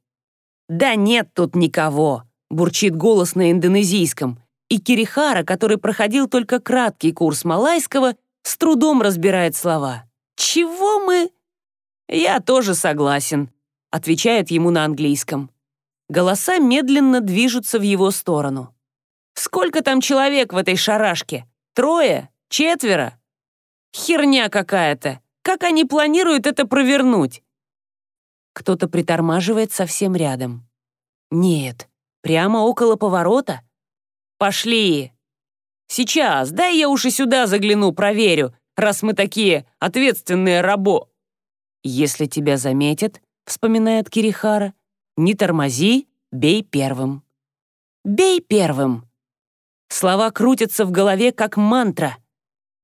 «Да нет тут никого», — бурчит голос на индонезийском. И Кирихара, который проходил только краткий курс малайского, с трудом разбирает слова. «Чего мы?» «Я тоже согласен», — отвечает ему на английском. Голоса медленно движутся в его сторону. Сколько там человек в этой шарашке? Трое? Четверо? Херня какая-то. Как они планируют это провернуть? Кто-то притормаживает совсем рядом. Нет, прямо около поворота. Пошли. Сейчас, дай я уж и сюда загляну, проверю, раз мы такие ответственные рабо. Если тебя заметят, вспоминает Кирихара, не тормози, бей первым. Бей первым. Слова крутятся в голове, как мантра.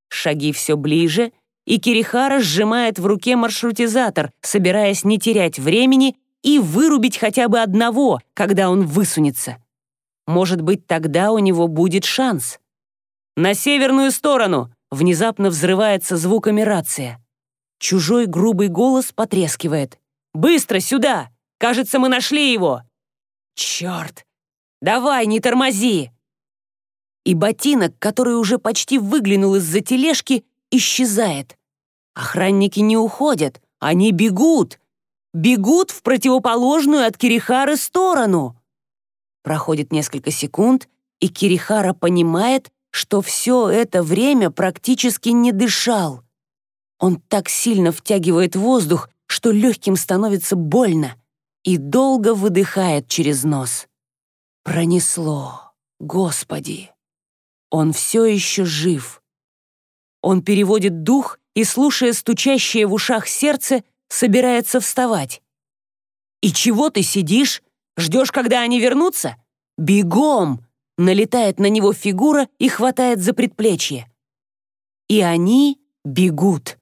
Шаги все ближе, и Кирихара сжимает в руке маршрутизатор, собираясь не терять времени и вырубить хотя бы одного, когда он высунется. Может быть, тогда у него будет шанс. «На северную сторону!» — внезапно взрывается звуками рация. Чужой грубый голос потрескивает. «Быстро сюда! Кажется, мы нашли его!» «Черт! Давай, не тормози!» и ботинок, который уже почти выглянул из-за тележки, исчезает. Охранники не уходят, они бегут. Бегут в противоположную от Кирихары сторону. Проходит несколько секунд, и Кирихара понимает, что все это время практически не дышал. Он так сильно втягивает воздух, что легким становится больно, и долго выдыхает через нос. Пронесло, Господи! Он все еще жив. Он переводит дух и, слушая стучащее в ушах сердце, собирается вставать. «И чего ты сидишь? Ждешь, когда они вернутся? Бегом!» Налетает на него фигура и хватает за предплечье. И они бегут.